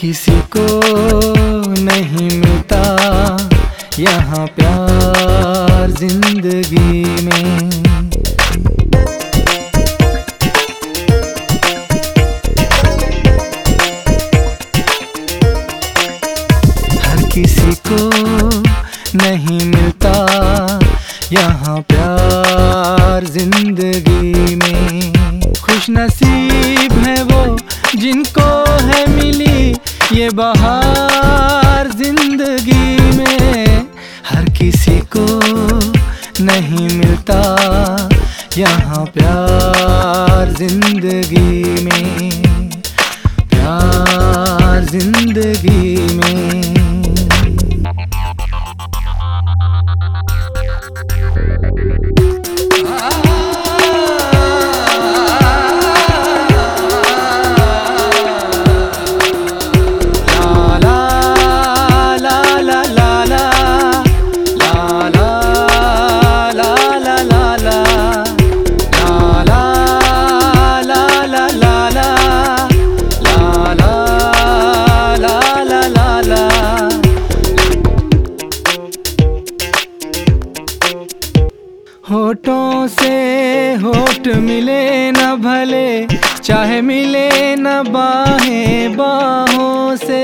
किसी को नहीं मिलता। यहाँ प्यार ज़िंदगी में। हर किसी को नहीं मिलता। यहाँ प्यार ज़िंदगी में। खुश नसीब है वो जिनको है मिल ये बहार ज़िंदगी में हर किसी को नहीं मिलता। यहाँ प्यार ज़िंदगी में, प्यार ज़िंदगी में। होठों से होठ मिले न भले, चाहे मिले न बाहें बाहों से।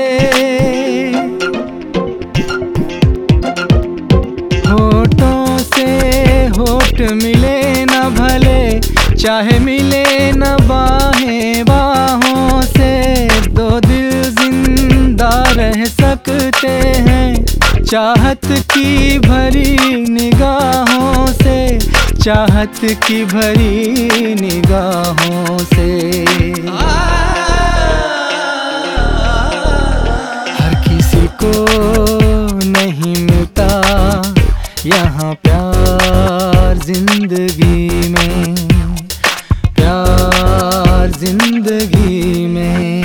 होठों से होठ मिले न भले, चाहे मिले न बाहें बाहों से। दो दिल ज़िंदा रह सकते हैं, चाहत की भरी निगाहों से। चाहत की भरी निगाहों से। हर किसी को नहीं मिलता यहाँ प्यार ज़िंदगी में, प्यार ज़िंदगी में।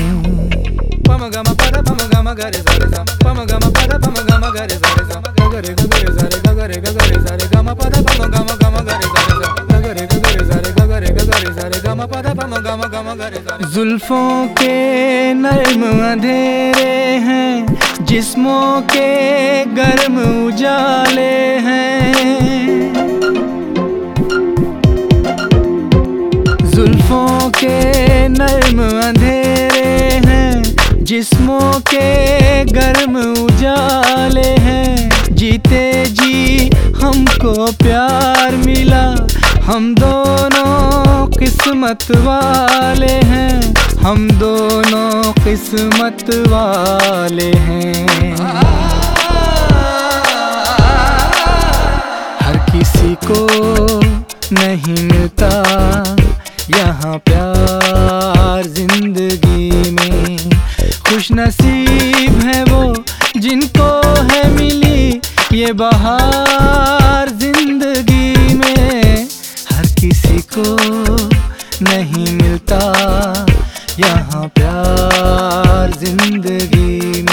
पम गम पद पम गम सा पम गम पद पम गम गरे गरे सारे गम gama पम gare gare gare gare gare gare gare gama पद पम गम गम गरे सारे जुल्फों के नर्म अंधेरे हैं जिस्मों के गर्म उजाले हैं हैं के गर्म उजाले हैं। जीते जी हमको प्यार मिला। हम दोनों किस्मत वाले हैं। हम दोनों किस्मत वाले हैं। हर किसी को नहीं मिलता। यहाँ प्यार ज़िंदगी नसीब है वो जिनको है मिली ये बहार ज़िंदगी में। हर किसी को नहीं मिलता यहाँ प्यार ज़िंदगी में